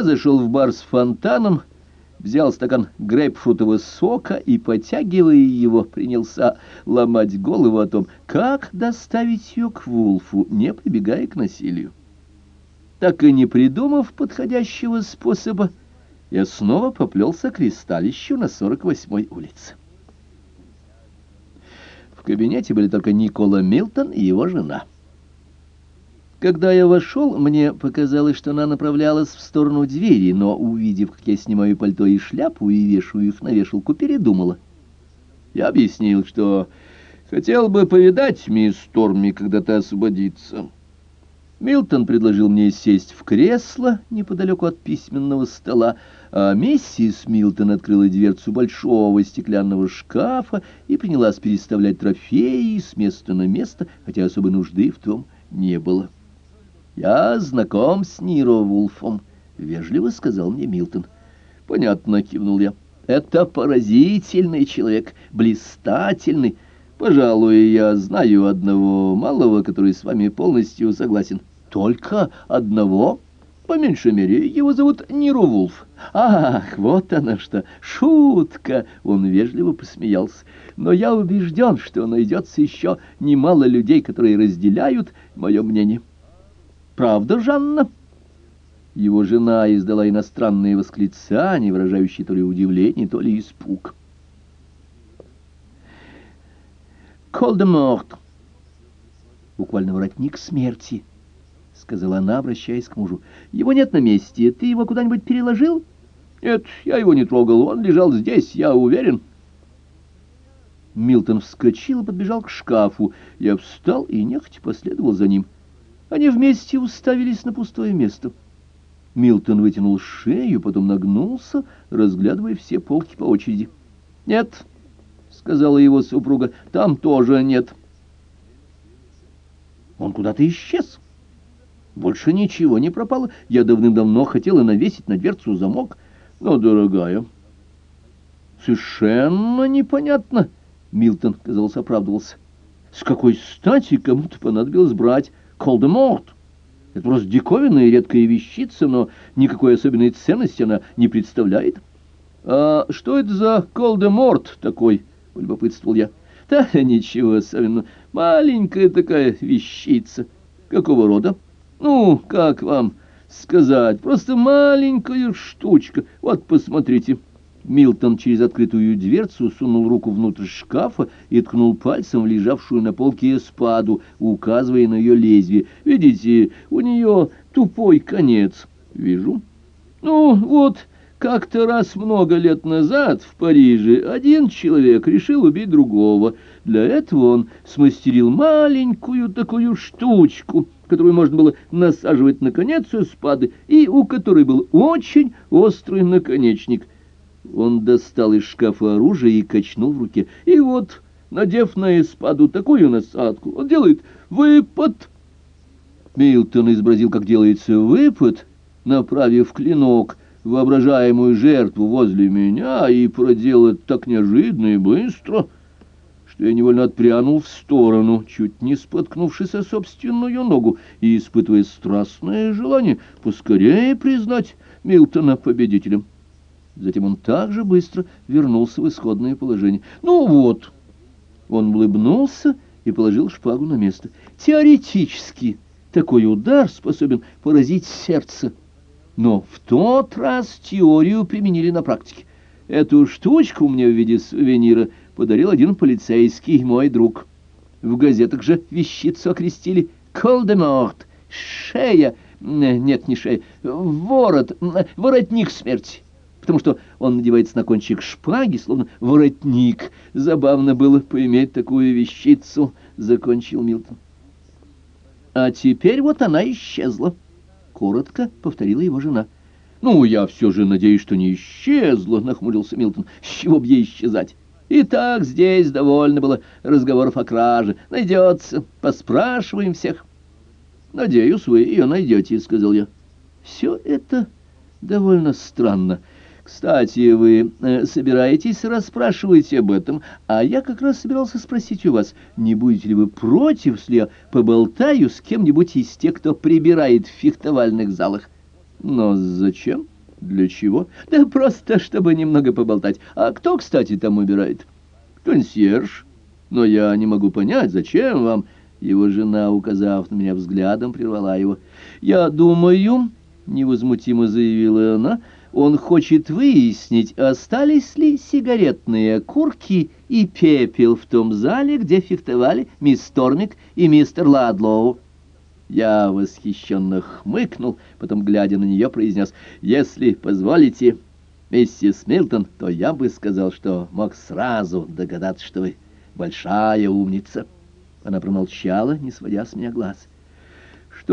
Я зашел в бар с фонтаном, взял стакан грейпфрутового сока и, потягивая его, принялся ломать голову о том, как доставить ее к Вулфу, не прибегая к насилию. Так и не придумав подходящего способа, я снова поплелся к кристалищу на 48-й улице. В кабинете были только Никола Милтон и его жена. Когда я вошел, мне показалось, что она направлялась в сторону двери, но, увидев, как я снимаю пальто и шляпу и вешаю их на вешалку, передумала. Я объяснил, что хотел бы повидать мисс Торми, когда ты освободится. Милтон предложил мне сесть в кресло неподалеку от письменного стола, а миссис Милтон открыла дверцу большого стеклянного шкафа и принялась переставлять трофеи с места на место, хотя особой нужды в том не было. «Я знаком с Ниро Вулфом», — вежливо сказал мне Милтон. «Понятно», — кивнул я. «Это поразительный человек, блистательный. Пожалуй, я знаю одного малого, который с вами полностью согласен». «Только одного?» «По меньшей мере, его зовут Ниро Вулф». «Ах, вот она что! Шутка!» — он вежливо посмеялся. «Но я убежден, что найдется еще немало людей, которые разделяют мое мнение». Правда, Жанна?» Его жена издала иностранные восклицания, выражающие то ли удивление, то ли испуг. «Колдеморт!» «Буквально воротник смерти», — сказала она, обращаясь к мужу. «Его нет на месте. Ты его куда-нибудь переложил?» «Нет, я его не трогал. Он лежал здесь, я уверен». Милтон вскочил и подбежал к шкафу. Я встал и нехотя последовал за ним. Они вместе уставились на пустое место. Милтон вытянул шею, потом нагнулся, разглядывая все полки по очереди. «Нет», — сказала его супруга, — «там тоже нет». Он куда-то исчез. Больше ничего не пропало. Я давным-давно хотела навесить на дверцу замок. Но, дорогая, совершенно непонятно. Милтон, казалось, оправдывался. С какой стати кому-то понадобилось брать Колдеморт. Это просто диковинная и редкая вещица, но никакой особенной ценности она не представляет. «А что это за Колдеморт такой?» — полюбопытствовал я. «Да ничего особенного. Маленькая такая вещица. Какого рода? Ну, как вам сказать? Просто маленькая штучка. Вот, посмотрите». Милтон через открытую дверцу сунул руку внутрь шкафа и ткнул пальцем в лежавшую на полке эспаду, указывая на ее лезвие. «Видите, у нее тупой конец». «Вижу». «Ну, вот, как-то раз много лет назад в Париже один человек решил убить другого. Для этого он смастерил маленькую такую штучку» которую можно было насаживать на конец эспады, и у которой был очень острый наконечник — он достал из шкафа оружие и качнул в руке. И вот, надев на эспаду такую насадку, он делает выпад. Милтон изобразил, как делается выпад, направив клинок воображаемую жертву возле меня и проделал так неожиданно и быстро, что я невольно отпрянул в сторону, чуть не споткнувшись о собственную ногу и испытывая страстное желание поскорее признать Милтона победителем. Затем он также быстро вернулся в исходное положение. «Ну вот!» Он улыбнулся и положил шпагу на место. «Теоретически такой удар способен поразить сердце. Но в тот раз теорию применили на практике. Эту штучку мне в виде сувенира подарил один полицейский, мой друг. В газетах же вещицу окрестили «Колдеморт», «Шея», нет, не шея, «Ворот», «Воротник смерти» потому что он надевается на кончик шпаги, словно воротник. Забавно было поиметь такую вещицу, — закончил Милтон. А теперь вот она исчезла, — коротко повторила его жена. «Ну, я все же надеюсь, что не исчезла», — нахмурился Милтон. «С чего б ей исчезать? И так здесь довольно было разговоров о краже. Найдется, поспрашиваем всех». «Надеюсь, вы ее найдете», — сказал я. «Все это довольно странно. Кстати, вы э, собираетесь расспрашивать об этом, а я как раз собирался спросить у вас, не будете ли вы против, если я поболтаю с кем-нибудь из тех, кто прибирает в фехтовальных залах? Но зачем? Для чего? Да просто, чтобы немного поболтать. А кто, кстати, там убирает? Консьерж. Но я не могу понять, зачем вам... Его жена, указав на меня взглядом, прервала его. «Я думаю...» — невозмутимо заявила она — он хочет выяснить, остались ли сигаретные окурки и пепел в том зале, где фехтовали мисс Тормик и мистер Ладлоу. Я восхищенно хмыкнул, потом, глядя на нее, произнес, «Если позволите, миссис Милтон, то я бы сказал, что мог сразу догадаться, что вы большая умница». Она промолчала, не сводя с меня глаз.